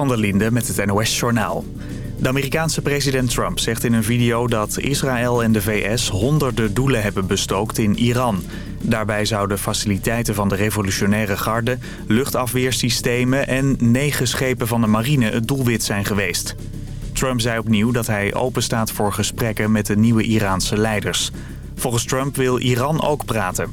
van der Linde met het NOS-journaal. De Amerikaanse president Trump zegt in een video dat Israël en de VS honderden doelen hebben bestookt in Iran. Daarbij zouden faciliteiten van de revolutionaire garde, luchtafweersystemen en negen schepen van de marine het doelwit zijn geweest. Trump zei opnieuw dat hij openstaat voor gesprekken met de nieuwe Iraanse leiders. Volgens Trump wil Iran ook praten.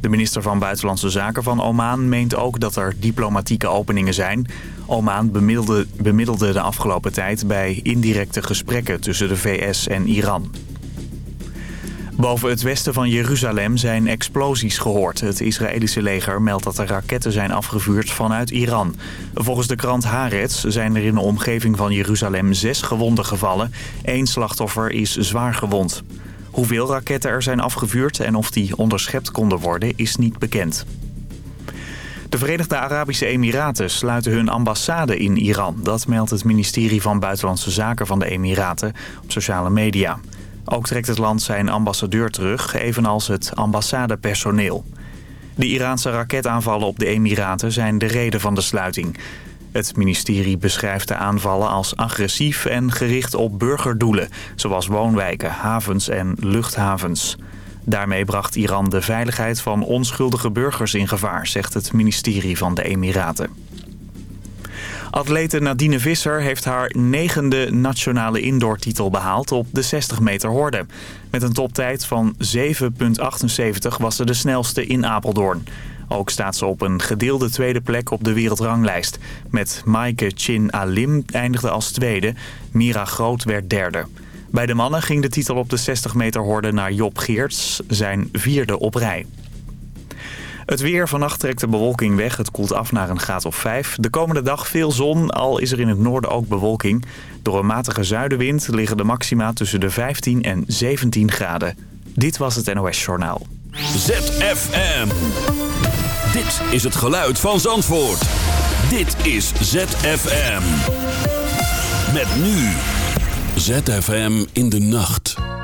De minister van Buitenlandse Zaken van Oman meent ook dat er diplomatieke openingen zijn. Oman bemiddelde, bemiddelde de afgelopen tijd bij indirecte gesprekken tussen de VS en Iran. Boven het westen van Jeruzalem zijn explosies gehoord. Het Israëlische leger meldt dat er raketten zijn afgevuurd vanuit Iran. Volgens de krant Haaretz zijn er in de omgeving van Jeruzalem zes gewonden gevallen. Eén slachtoffer is zwaar gewond. Hoeveel raketten er zijn afgevuurd en of die onderschept konden worden is niet bekend. De Verenigde Arabische Emiraten sluiten hun ambassade in Iran. Dat meldt het ministerie van Buitenlandse Zaken van de Emiraten op sociale media. Ook trekt het land zijn ambassadeur terug, evenals het ambassadepersoneel. De Iraanse raketaanvallen op de Emiraten zijn de reden van de sluiting. Het ministerie beschrijft de aanvallen als agressief en gericht op burgerdoelen... zoals woonwijken, havens en luchthavens. Daarmee bracht Iran de veiligheid van onschuldige burgers in gevaar... zegt het ministerie van de Emiraten. Atlete Nadine Visser heeft haar negende nationale indoortitel behaald op de 60 meter horde. Met een toptijd van 7,78 was ze de snelste in Apeldoorn. Ook staat ze op een gedeelde tweede plek op de wereldranglijst. Met Maaike Chin Alim eindigde als tweede. Mira Groot werd derde. Bij de mannen ging de titel op de 60 meter horde naar Job Geerts, zijn vierde op rij. Het weer. Vannacht trekt de bewolking weg. Het koelt af naar een graad of 5. De komende dag veel zon, al is er in het noorden ook bewolking. Door een matige zuidenwind liggen de maxima tussen de 15 en 17 graden. Dit was het NOS Journaal. ZFM. Dit is het geluid van Zandvoort. Dit is ZFM. Met nu. ZFM in de nacht.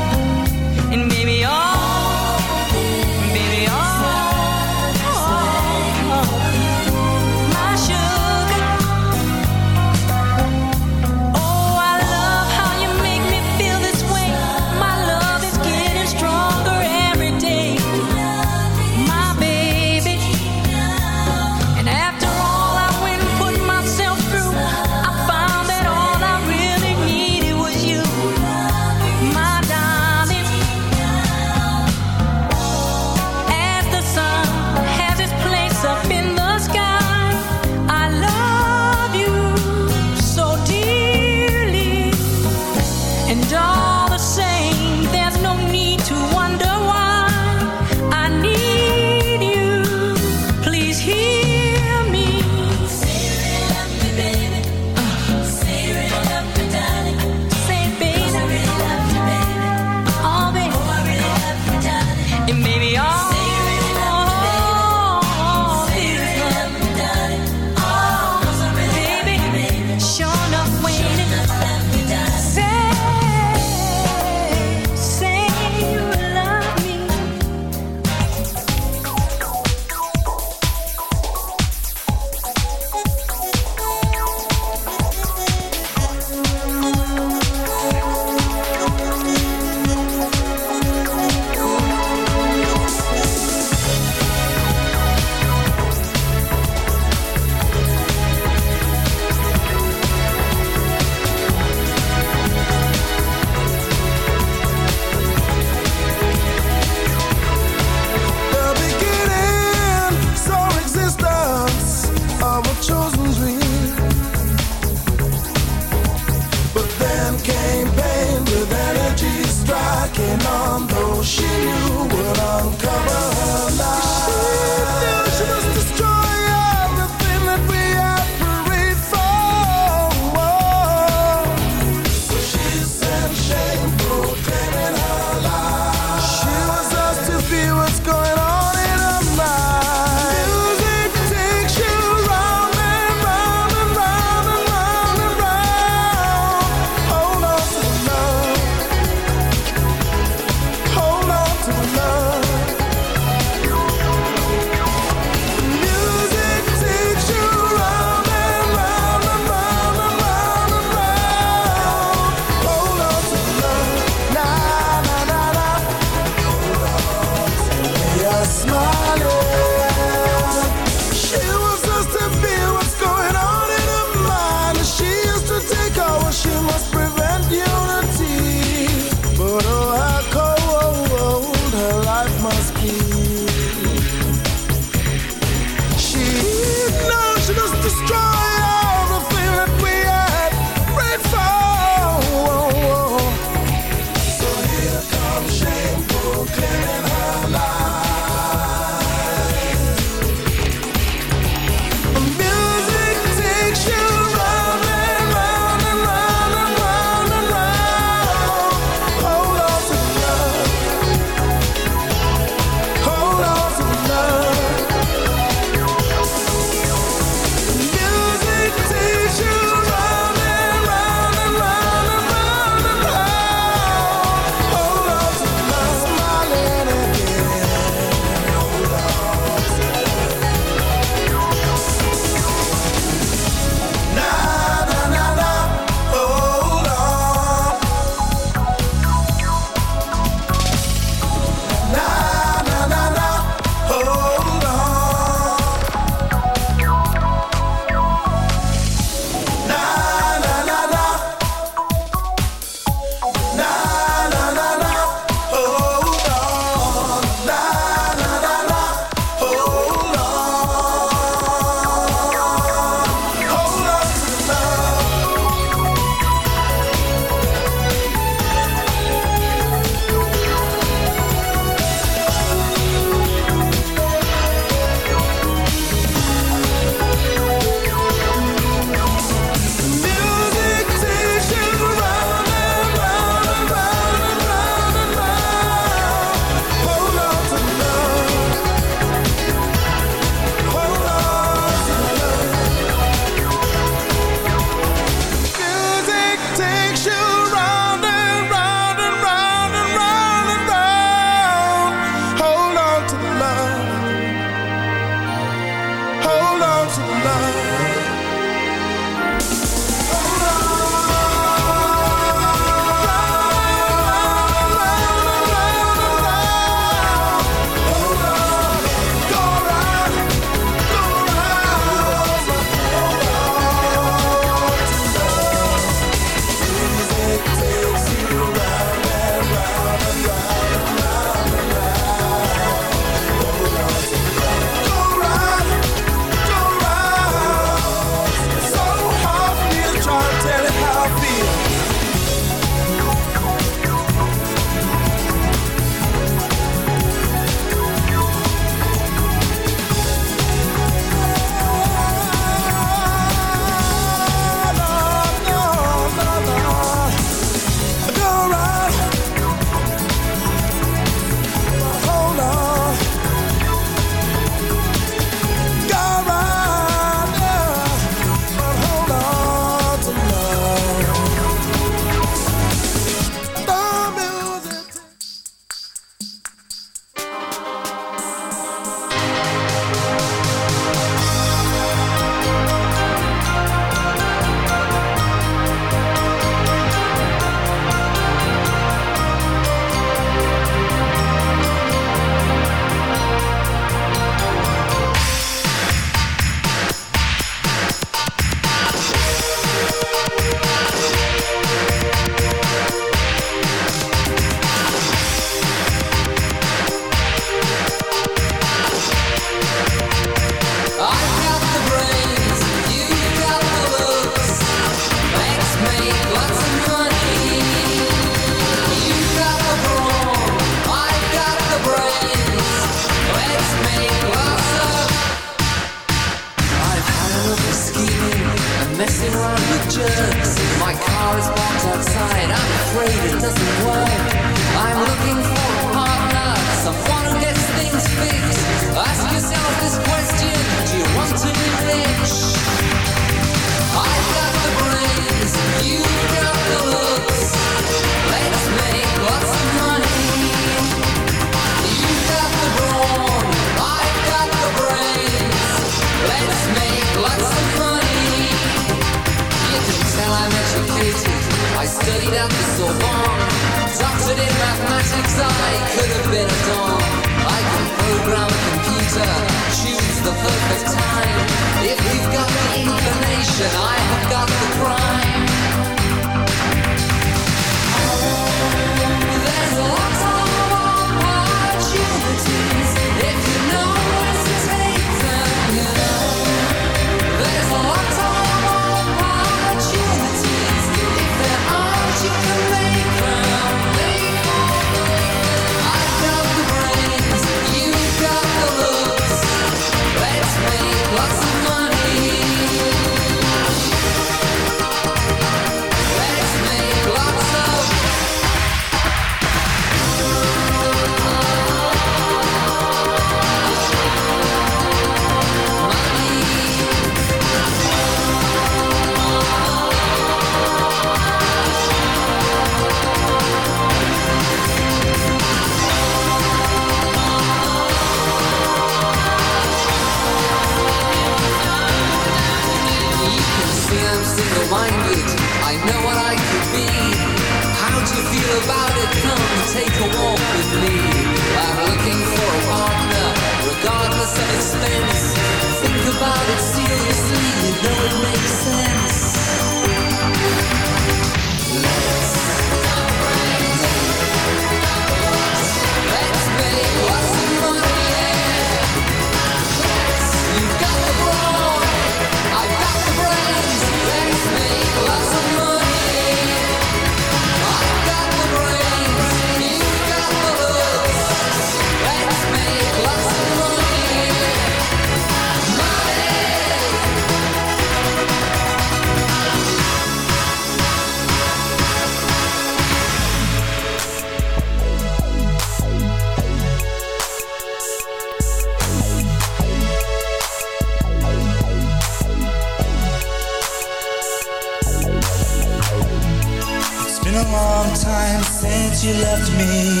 time since you left me.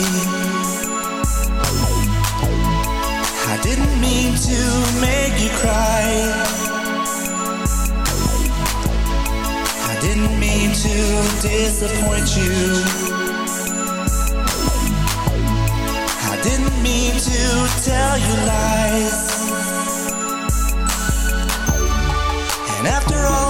I didn't mean to make you cry. I didn't mean to disappoint you. I didn't mean to tell you lies. And after all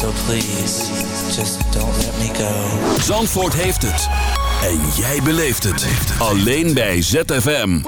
So please, just don't let me go. Zandvoort heeft het. En jij beleeft het. Alleen bij ZFM.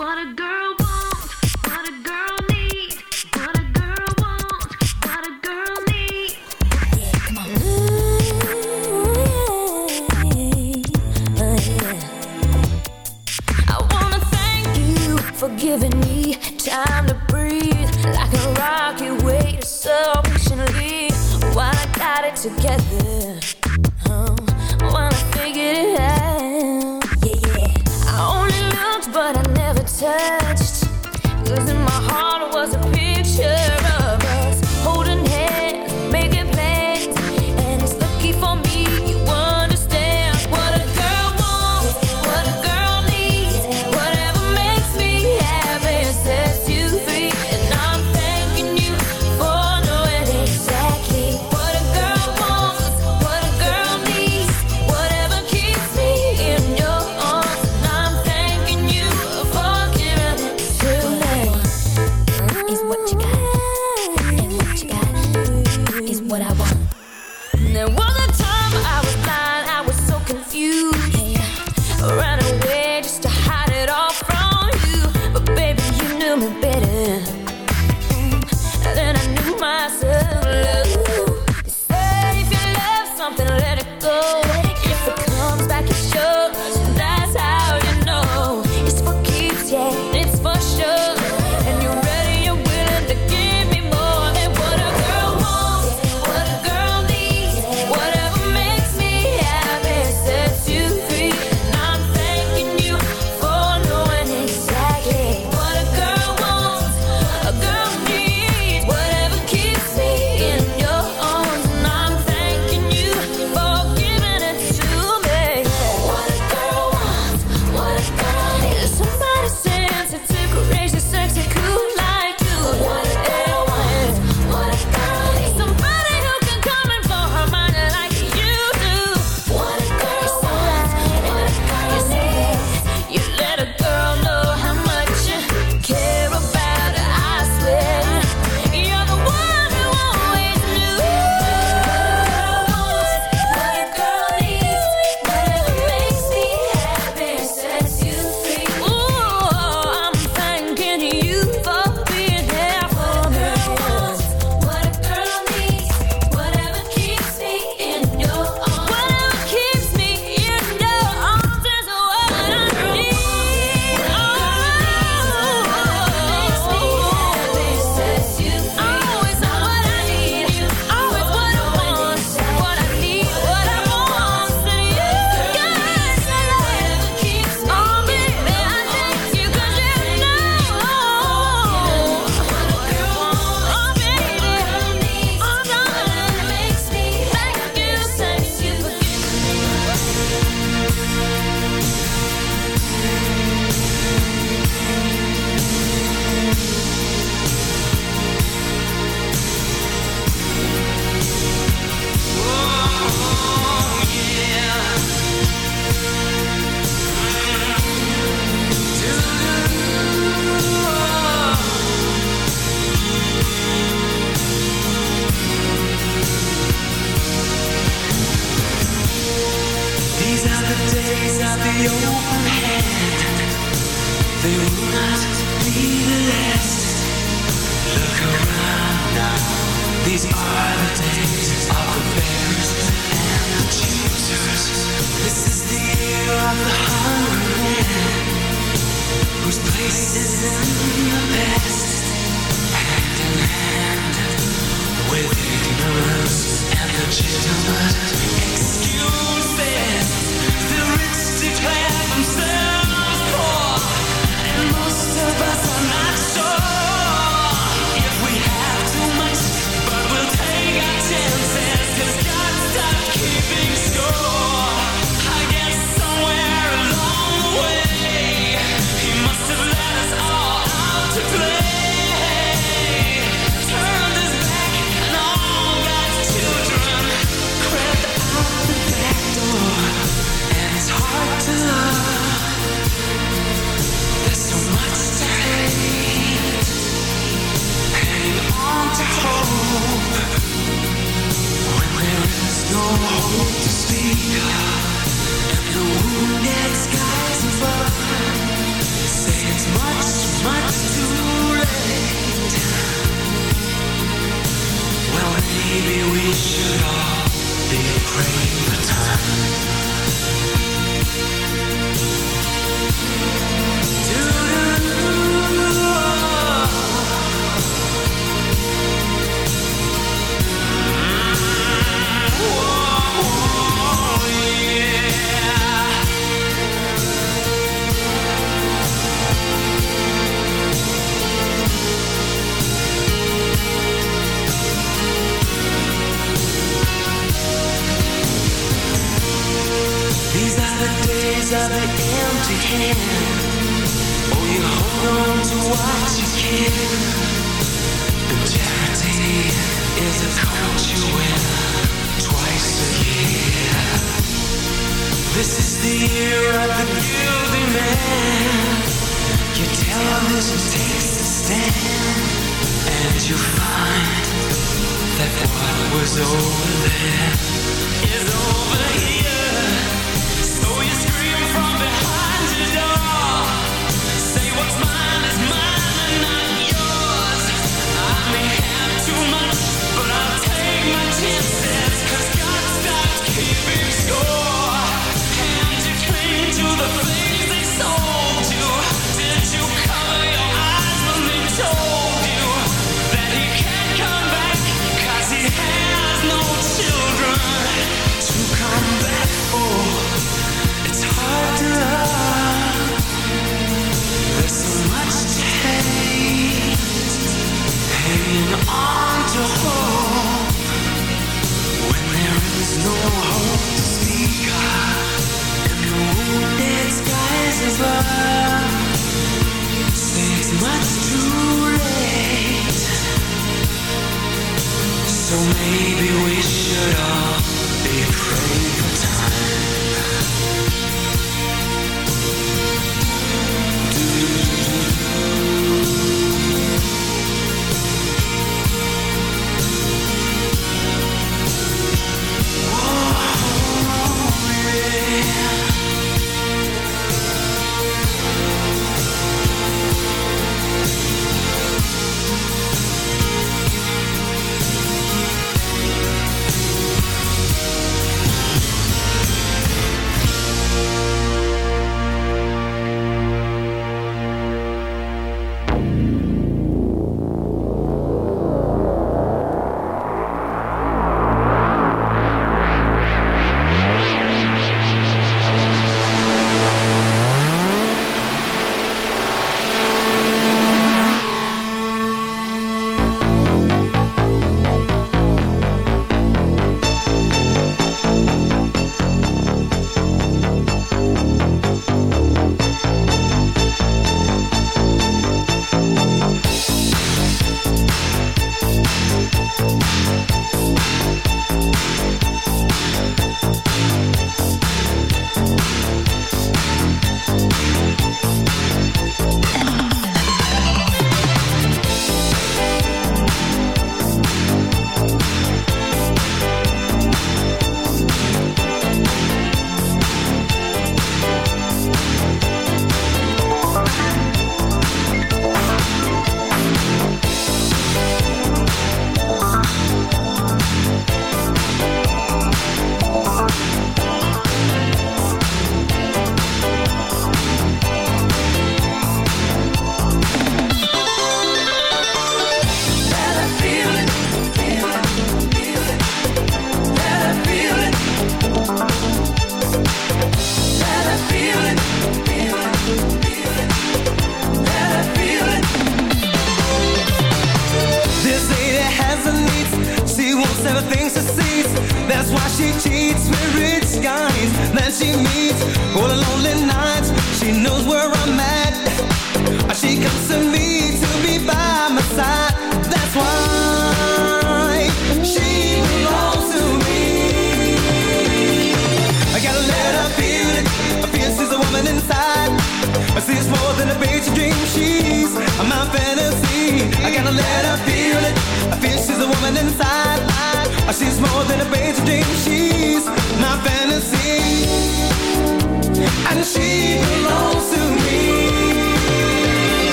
And she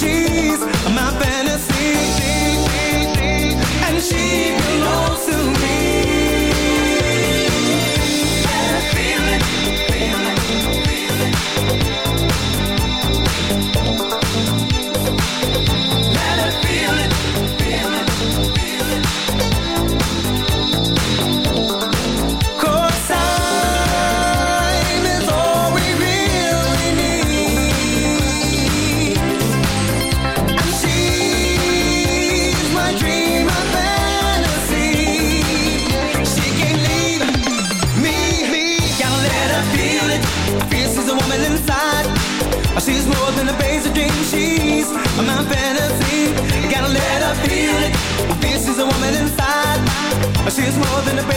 basic She's more than a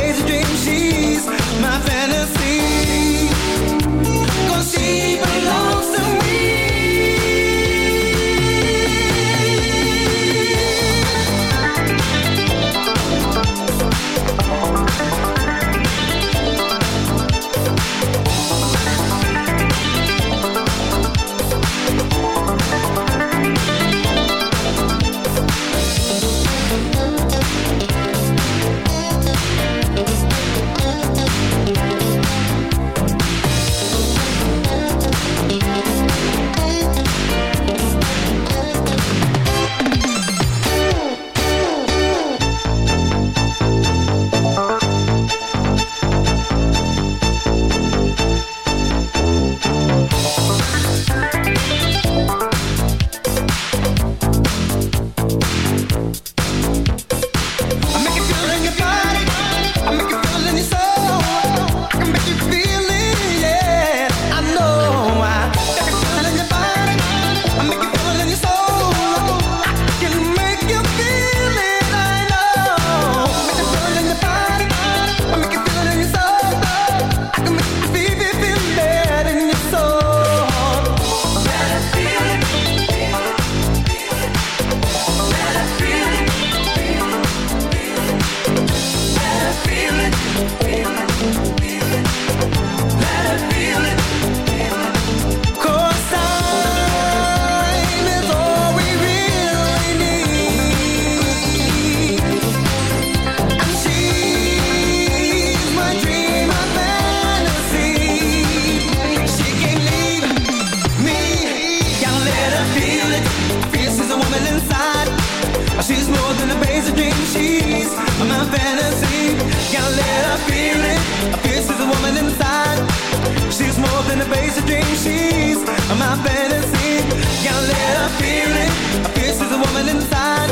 my fantasy. Got a little feeling, I feel she's a woman inside.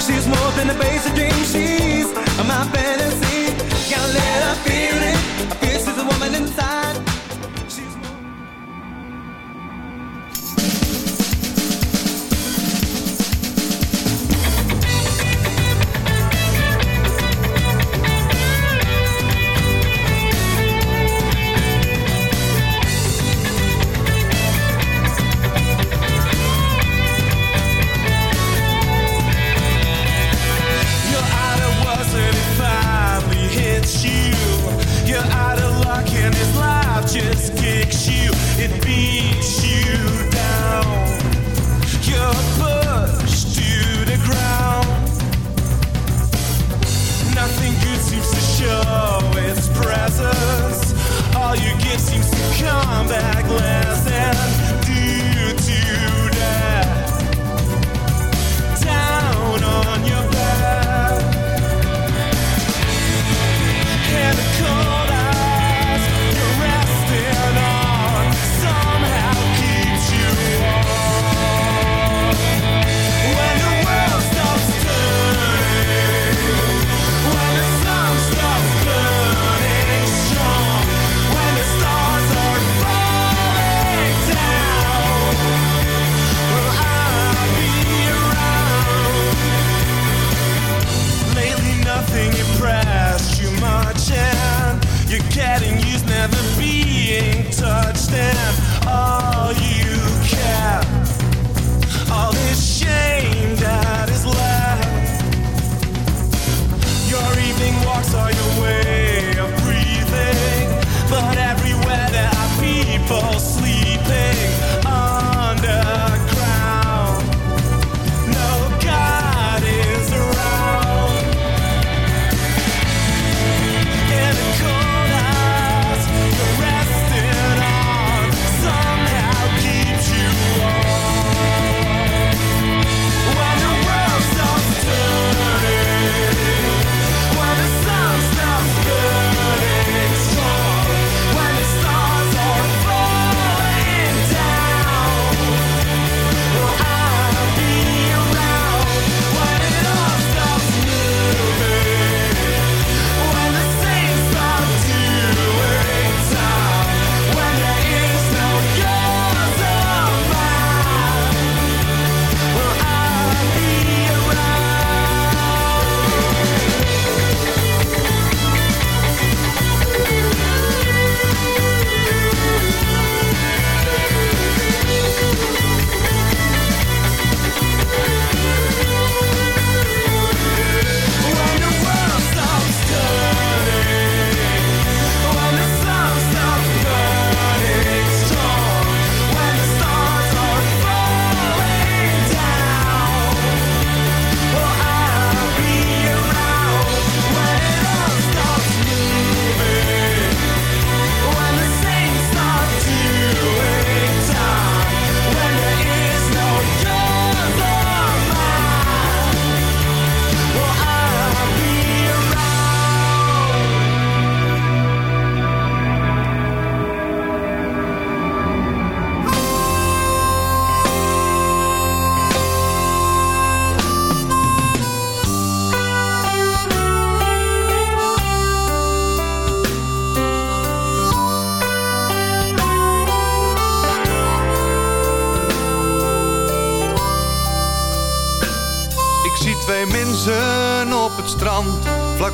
She's more than a basic dream, she's my fantasy. Got a little feeling.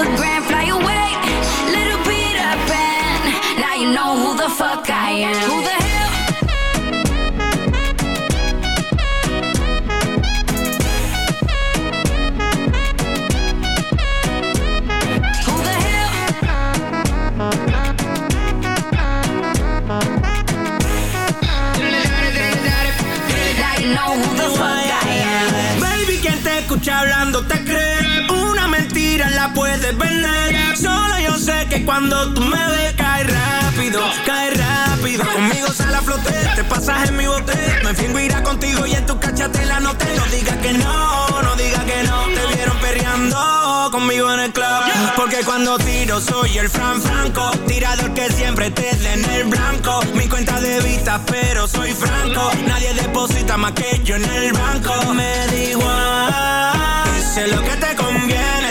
Instagram. Fly away, little Peter Pan. Now you know who the fuck I am. Who the hell? Who the hell? Now you know who the fuck I am. Baby, quien te escucha hablando te cree. la puedes vender. Solo yo sé que cuando tú me ves, cae rápido, cae rápido. Conmigo sal a flote, te pasas en mi bote. Me fingo irá contigo y en tu cachatela la noté. No digas que no, no digas que no. Te vieron perreando conmigo en el club. Porque cuando tiro soy el Fran Franco, tirador que siempre te en el blanco. Mi cuenta de vista, pero soy franco. Nadie deposita más que yo en el banco. Me da igual, sé lo que te conviene.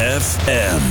FM.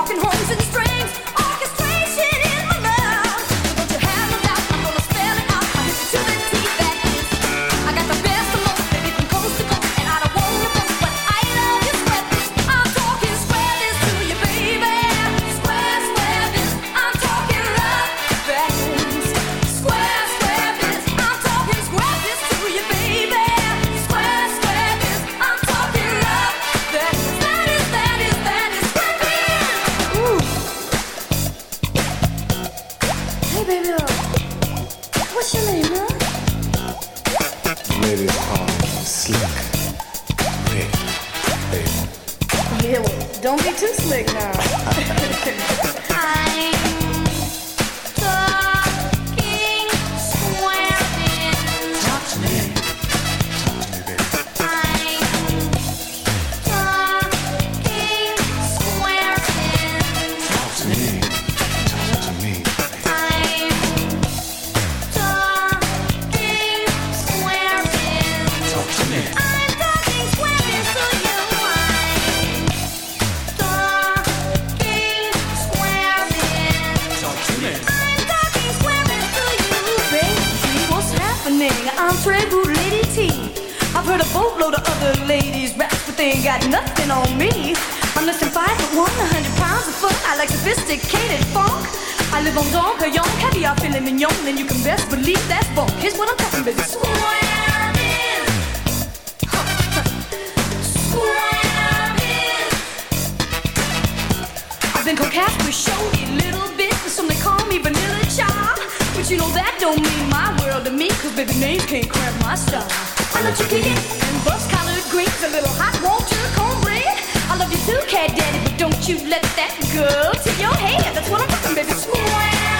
walking home. up to me, cause baby name can't cramp my style. I love chicken and bus collard greens, a little hot water, cornbread. I love you too, cat daddy, but don't you let that go to your head. That's what I'm talking, baby. Swag.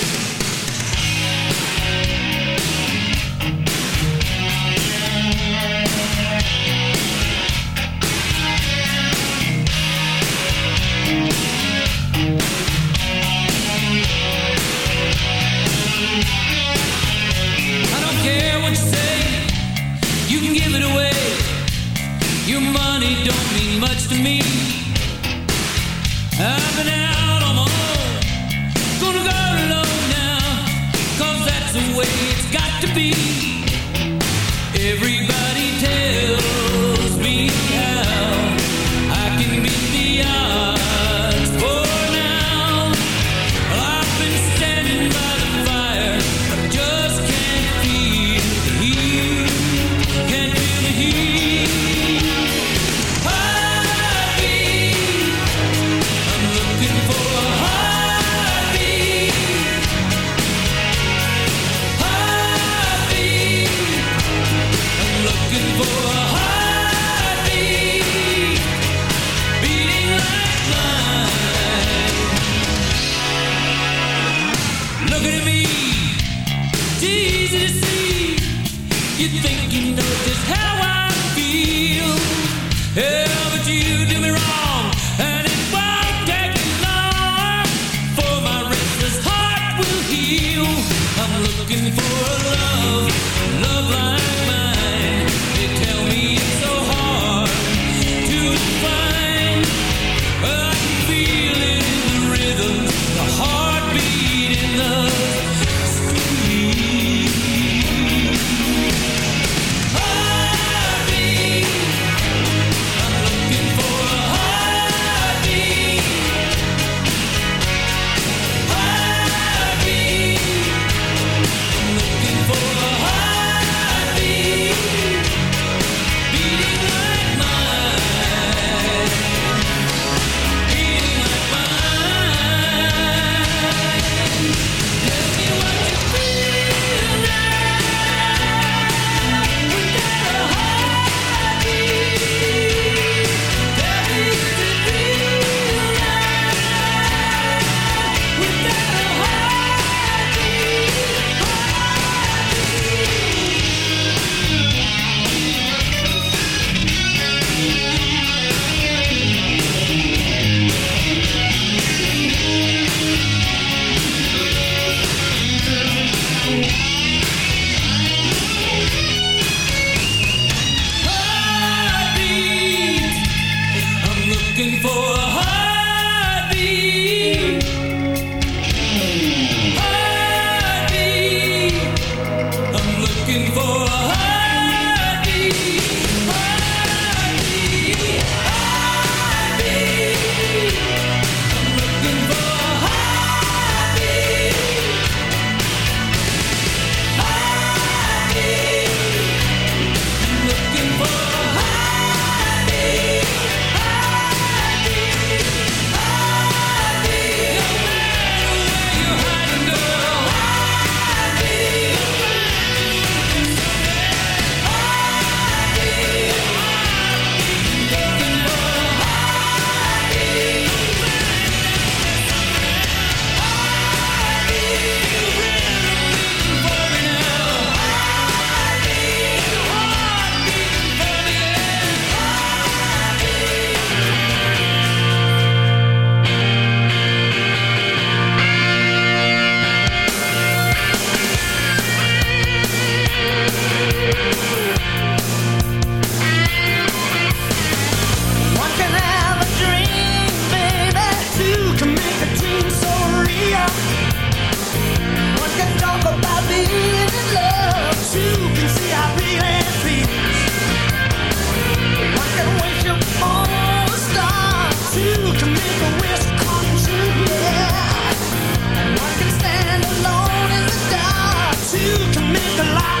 the light.